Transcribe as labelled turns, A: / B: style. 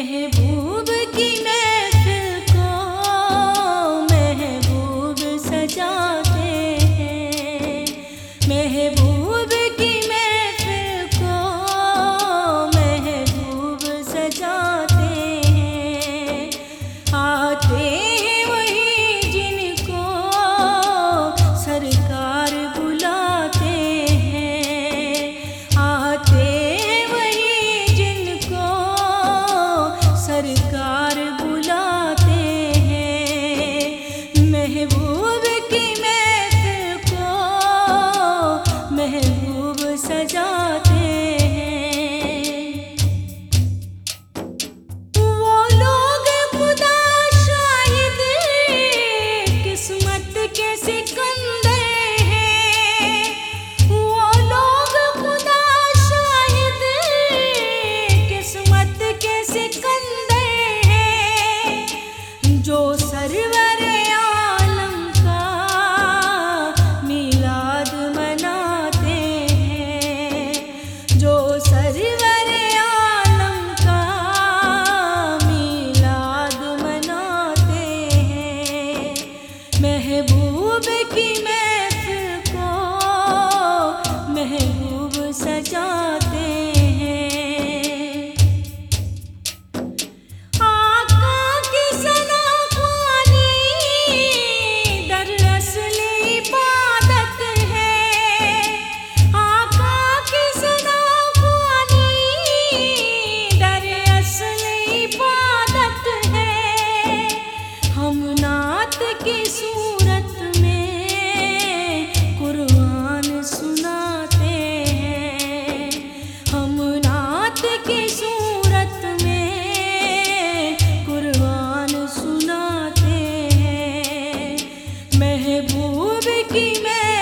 A: محبوب محبوب کی میں